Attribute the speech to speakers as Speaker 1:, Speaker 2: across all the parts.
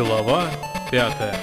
Speaker 1: Глава пятая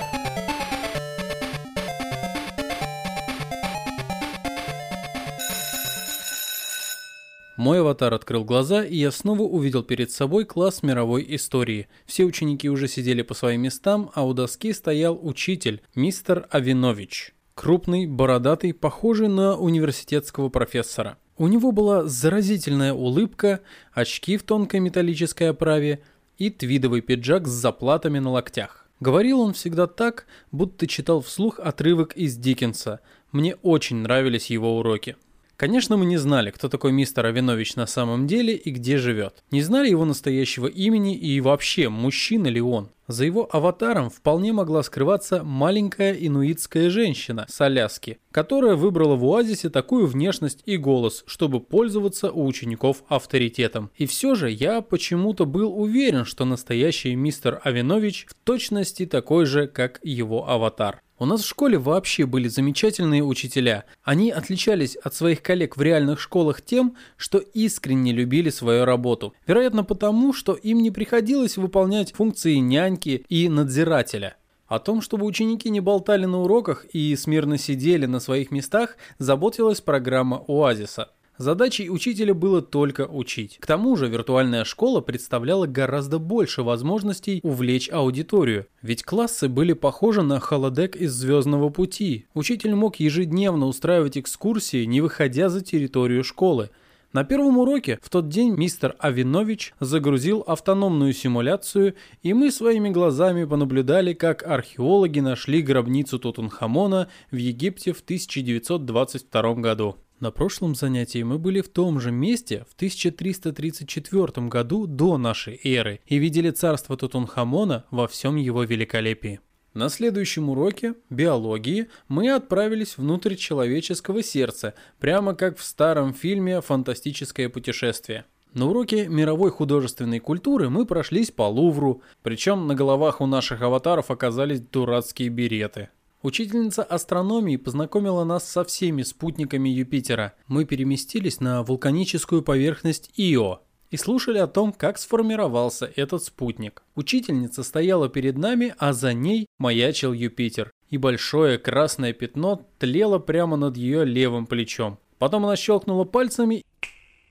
Speaker 1: Мой аватар открыл глаза, и я снова увидел перед собой класс мировой истории. Все ученики уже сидели по своим местам, а у доски стоял учитель, мистер Авинович. Крупный, бородатый, похожий на университетского профессора. У него была заразительная улыбка, очки в тонкой металлической оправе и твидовый пиджак с заплатами на локтях. Говорил он всегда так, будто читал вслух отрывок из Диккенса. Мне очень нравились его уроки. Конечно, мы не знали, кто такой мистер Авинович на самом деле и где живет. Не знали его настоящего имени и вообще, мужчина ли он. За его аватаром вполне могла скрываться маленькая инуитская женщина с Аляски, которая выбрала в оазисе такую внешность и голос, чтобы пользоваться у учеников авторитетом. И все же я почему-то был уверен, что настоящий мистер Авинович в точности такой же, как его аватар. У нас в школе вообще были замечательные учителя. Они отличались от своих коллег в реальных школах тем, что искренне любили свою работу. Вероятно потому, что им не приходилось выполнять функции няньки и надзирателя. О том, чтобы ученики не болтали на уроках и смирно сидели на своих местах, заботилась программа «Оазиса». Задачей учителя было только учить. К тому же виртуальная школа представляла гораздо больше возможностей увлечь аудиторию, ведь классы были похожи на холодек из «Звездного пути». Учитель мог ежедневно устраивать экскурсии, не выходя за территорию школы. На первом уроке в тот день мистер Авинович загрузил автономную симуляцию, и мы своими глазами понаблюдали, как археологи нашли гробницу Тутанхамона в Египте в 1922 году. На прошлом занятии мы были в том же месте в 1334 году до нашей эры и видели царство Тутанхамона во всем его великолепии. На следующем уроке биологии мы отправились внутрь человеческого сердца, прямо как в старом фильме «Фантастическое путешествие». На уроке мировой художественной культуры мы прошлись по Лувру, причем на головах у наших аватаров оказались дурацкие береты. Учительница астрономии познакомила нас со всеми спутниками Юпитера. Мы переместились на вулканическую поверхность Ио и слушали о том, как сформировался этот спутник. Учительница стояла перед нами, а за ней маячил Юпитер, и большое красное пятно тлело прямо над ее левым плечом. Потом она щелкнула пальцами,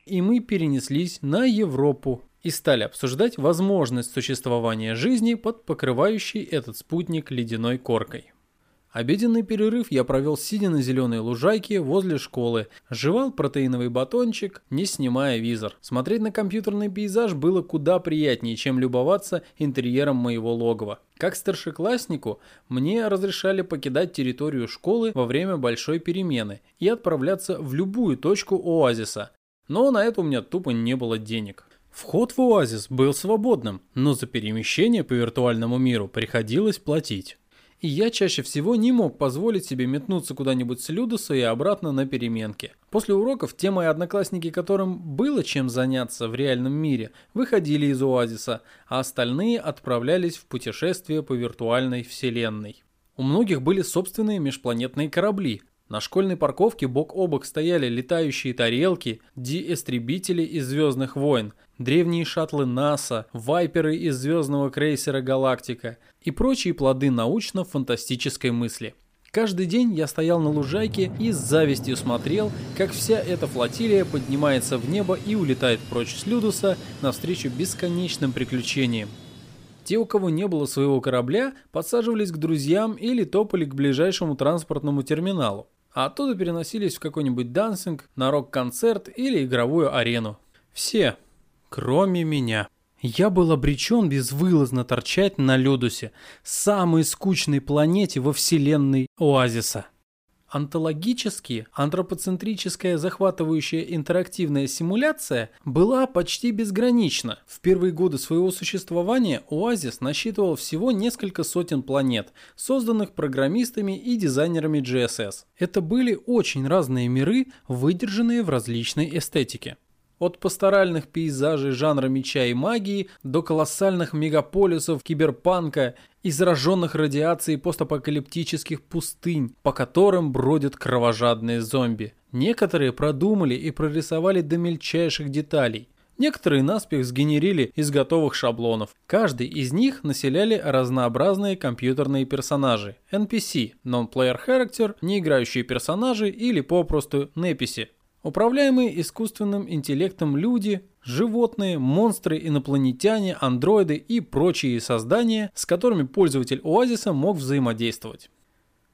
Speaker 1: и мы перенеслись на Европу и стали обсуждать возможность существования жизни под покрывающей этот спутник ледяной коркой. Обеденный перерыв я провел сидя на зеленой лужайке возле школы, жевал протеиновый батончик, не снимая визор. Смотреть на компьютерный пейзаж было куда приятнее, чем любоваться интерьером моего логова. Как старшекласснику, мне разрешали покидать территорию школы во время большой перемены и отправляться в любую точку оазиса. Но на это у меня тупо не было денег. Вход в оазис был свободным, но за перемещение по виртуальному миру приходилось платить и я чаще всего не мог позволить себе метнуться куда-нибудь с Людоса и обратно на переменке. После уроков те мои одноклассники, которым было чем заняться в реальном мире, выходили из оазиса, а остальные отправлялись в путешествие по виртуальной вселенной. У многих были собственные межпланетные корабли, на школьной парковке бок о бок стояли летающие тарелки, ди-эстребители из «Звездных войн», древние шаттлы НАСА, вайперы из звездного крейсера «Галактика» и прочие плоды научно-фантастической мысли. Каждый день я стоял на лужайке и с завистью смотрел, как вся эта флотилия поднимается в небо и улетает прочь с Людуса навстречу бесконечным приключениям. Те, у кого не было своего корабля, подсаживались к друзьям или топали к ближайшему транспортному терминалу а оттуда переносились в какой-нибудь дансинг, на рок-концерт или игровую арену. Все, кроме меня. Я был обречен безвылазно торчать на Людусе, самой скучной планете во вселенной Оазиса. Антологически, антропоцентрическая захватывающая интерактивная симуляция была почти безгранична. В первые годы своего существования Оазис насчитывал всего несколько сотен планет, созданных программистами и дизайнерами GSS. Это были очень разные миры, выдержанные в различной эстетике. От пасторальных пейзажей жанра меча и магии до колоссальных мегаполисов киберпанка и радиацией постапокалиптических пустынь, по которым бродят кровожадные зомби. Некоторые продумали и прорисовали до мельчайших деталей. Некоторые наспех сгенерили из готовых шаблонов. Каждый из них населяли разнообразные компьютерные персонажи, NPC, Non-Player Character, неиграющие персонажи или попросту NPC. Управляемые искусственным интеллектом люди, животные, монстры, инопланетяне, андроиды и прочие создания, с которыми пользователь Оазиса мог взаимодействовать.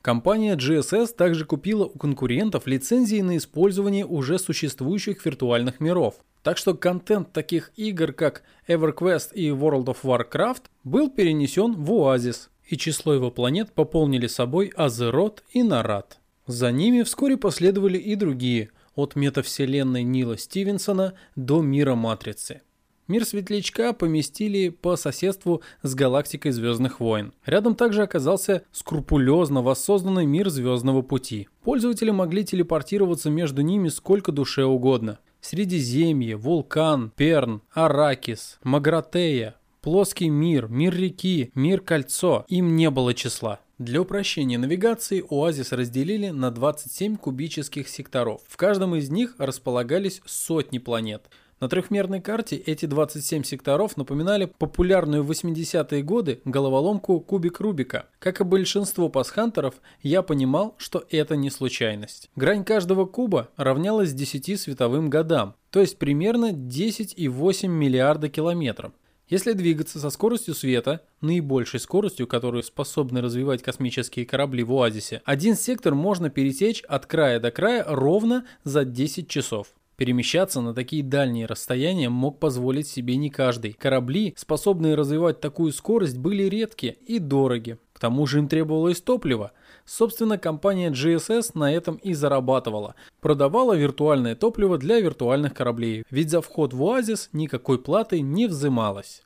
Speaker 1: Компания GSS также купила у конкурентов лицензии на использование уже существующих виртуальных миров. Так что контент таких игр, как EverQuest и World of Warcraft, был перенесен в Оазис, и число его планет пополнили собой Азерот и Нарат. За ними вскоре последовали и другие – от метавселенной Нила Стивенсона до мира Матрицы. Мир Светлячка поместили по соседству с галактикой Звездных войн. Рядом также оказался скрупулезно воссозданный мир Звездного пути. Пользователи могли телепортироваться между ними сколько душе угодно. Средиземье, Вулкан, Перн, Аракис, Магратея, Плоский мир, мир реки, мир кольцо. Им не было числа. Для упрощения навигации оазис разделили на 27 кубических секторов. В каждом из них располагались сотни планет. На трехмерной карте эти 27 секторов напоминали популярную в 80-е годы головоломку кубик Рубика. Как и большинство пасхантеров, я понимал, что это не случайность. Грань каждого куба равнялась 10 световым годам, то есть примерно 10,8 миллиарда километров. Если двигаться со скоростью света, наибольшей скоростью, которую способны развивать космические корабли в Оазисе, один сектор можно пересечь от края до края ровно за 10 часов. Перемещаться на такие дальние расстояния мог позволить себе не каждый. Корабли, способные развивать такую скорость, были редки и дороги. К тому же им требовалось топливо. Собственно, компания GSS на этом и зарабатывала. Продавала виртуальное топливо для виртуальных кораблей, ведь за вход в Оазис никакой платы не взималось.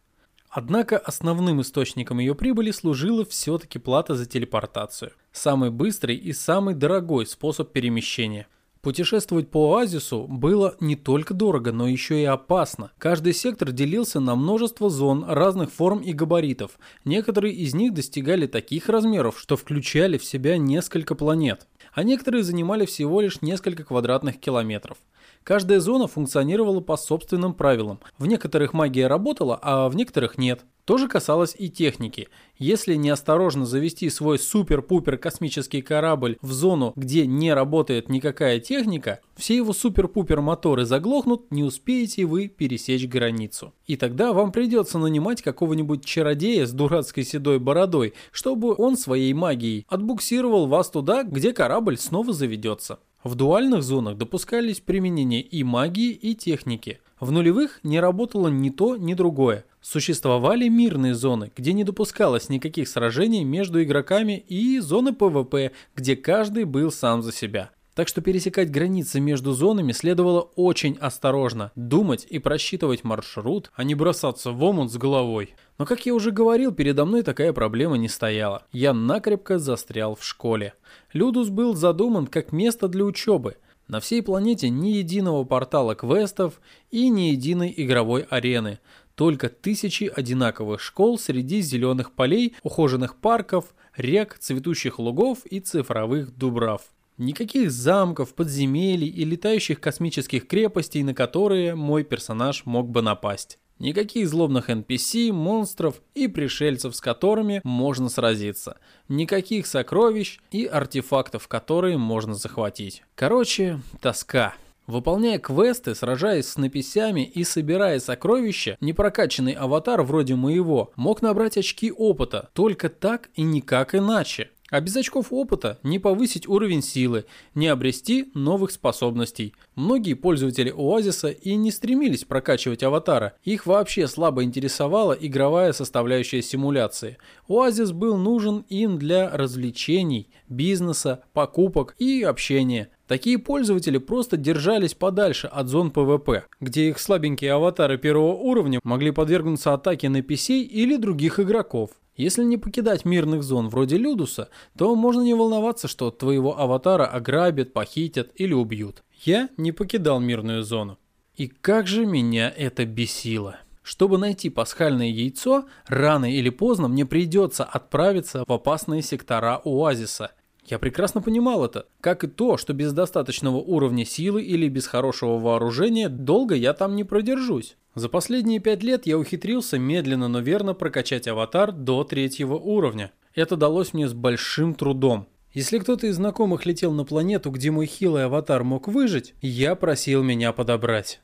Speaker 1: Однако основным источником ее прибыли служила все-таки плата за телепортацию. Самый быстрый и самый дорогой способ перемещения. Путешествовать по оазису было не только дорого, но еще и опасно. Каждый сектор делился на множество зон разных форм и габаритов. Некоторые из них достигали таких размеров, что включали в себя несколько планет, а некоторые занимали всего лишь несколько квадратных километров. Каждая зона функционировала по собственным правилам. В некоторых магия работала, а в некоторых нет. То же касалось и техники. Если неосторожно завести свой супер-пупер космический корабль в зону, где не работает никакая техника, все его супер-пупер моторы заглохнут, не успеете вы пересечь границу. И тогда вам придется нанимать какого-нибудь чародея с дурацкой седой бородой, чтобы он своей магией отбуксировал вас туда, где корабль снова заведется. В дуальных зонах допускались применения и магии, и техники. В нулевых не работало ни то, ни другое. Существовали мирные зоны, где не допускалось никаких сражений между игроками и зоны PvP, где каждый был сам за себя. Так что пересекать границы между зонами следовало очень осторожно, думать и просчитывать маршрут, а не бросаться в омут с головой. Но, как я уже говорил, передо мной такая проблема не стояла. Я накрепко застрял в школе. Людус был задуман как место для учебы. На всей планете ни единого портала квестов и ни единой игровой арены. Только тысячи одинаковых школ среди зеленых полей, ухоженных парков, рек, цветущих лугов и цифровых дубрав. Никаких замков, подземелий и летающих космических крепостей, на которые мой персонаж мог бы напасть. Никаких злобных NPC, монстров и пришельцев, с которыми можно сразиться. Никаких сокровищ и артефактов, которые можно захватить. Короче, тоска. Выполняя квесты, сражаясь с написями и собирая сокровища, непрокачанный аватар вроде моего мог набрать очки опыта, только так и никак иначе. А без очков опыта не повысить уровень силы, не обрести новых способностей. Многие пользователи Оазиса и не стремились прокачивать аватара, их вообще слабо интересовала игровая составляющая симуляции. Оазис был нужен им для развлечений, бизнеса, покупок и общения. Такие пользователи просто держались подальше от зон PvP, где их слабенькие аватары первого уровня могли подвергнуться атаке на PC или других игроков. Если не покидать мирных зон вроде Людуса, то можно не волноваться, что твоего аватара ограбят, похитят или убьют. Я не покидал мирную зону. И как же меня это бесило. Чтобы найти пасхальное яйцо, рано или поздно мне придется отправиться в опасные сектора оазиса. Я прекрасно понимал это, как и то, что без достаточного уровня силы или без хорошего вооружения долго я там не продержусь. За последние пять лет я ухитрился медленно, но верно прокачать аватар до третьего уровня. Это далось мне с большим трудом. Если кто-то из знакомых летел на планету, где мой хилый аватар мог выжить, я просил меня подобрать.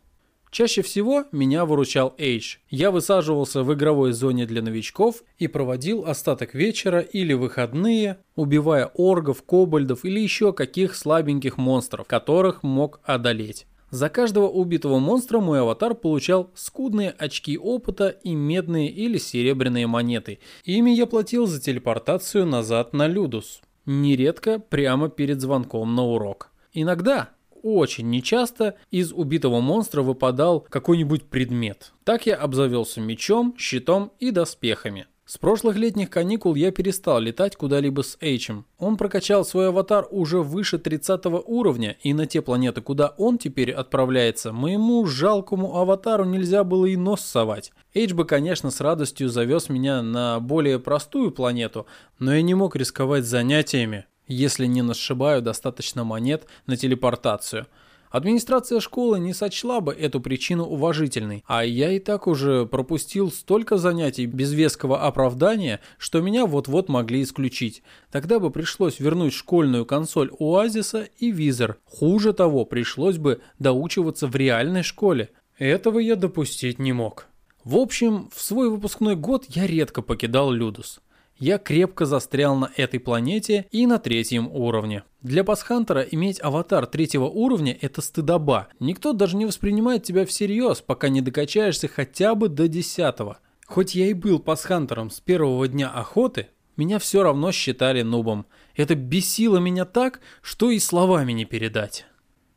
Speaker 1: Чаще всего меня выручал Эйдж. Я высаживался в игровой зоне для новичков и проводил остаток вечера или выходные, убивая оргов, кобальдов или еще каких слабеньких монстров, которых мог одолеть. За каждого убитого монстра мой аватар получал скудные очки опыта и медные или серебряные монеты. Ими я платил за телепортацию назад на Людус. Нередко прямо перед звонком на урок. Иногда очень нечасто из убитого монстра выпадал какой-нибудь предмет. Так я обзавелся мечом, щитом и доспехами. С прошлых летних каникул я перестал летать куда-либо с Эйчем. Он прокачал свой аватар уже выше 30 уровня, и на те планеты, куда он теперь отправляется, моему жалкому аватару нельзя было и нос совать. Эйч бы, конечно, с радостью завез меня на более простую планету, но я не мог рисковать занятиями, если не насшибаю достаточно монет на телепортацию. Администрация школы не сочла бы эту причину уважительной, а я и так уже пропустил столько занятий без веского оправдания, что меня вот-вот могли исключить. Тогда бы пришлось вернуть школьную консоль Оазиса и визор. Хуже того, пришлось бы доучиваться в реальной школе. Этого я допустить не мог. В общем, в свой выпускной год я редко покидал Людус я крепко застрял на этой планете и на третьем уровне. Для пасхантера иметь аватар третьего уровня – это стыдоба. Никто даже не воспринимает тебя всерьез, пока не докачаешься хотя бы до десятого. Хоть я и был пасхантером с первого дня охоты, меня все равно считали нубом. Это бесило меня так, что и словами не передать.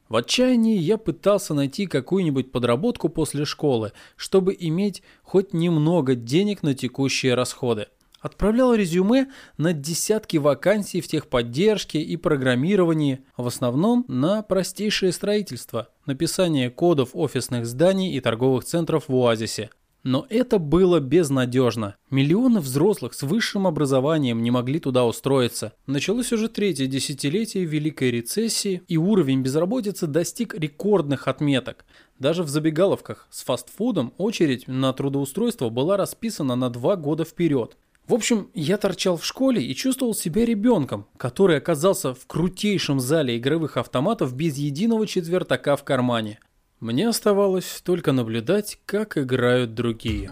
Speaker 1: В отчаянии я пытался найти какую-нибудь подработку после школы, чтобы иметь хоть немного денег на текущие расходы. Отправлял резюме на десятки вакансий в техподдержке и программировании, в основном на простейшее строительство, написание кодов офисных зданий и торговых центров в Оазисе. Но это было безнадежно. Миллионы взрослых с высшим образованием не могли туда устроиться. Началось уже третье десятилетие Великой рецессии, и уровень безработицы достиг рекордных отметок. Даже в забегаловках с фастфудом очередь на трудоустройство была расписана на два года вперед. В общем, я торчал в школе и чувствовал себя ребенком, который оказался в крутейшем зале игровых автоматов без единого четвертака в кармане. Мне оставалось только наблюдать, как играют другие.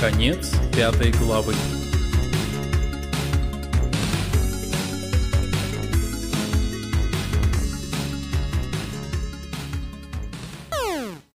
Speaker 1: Конец пятой главы.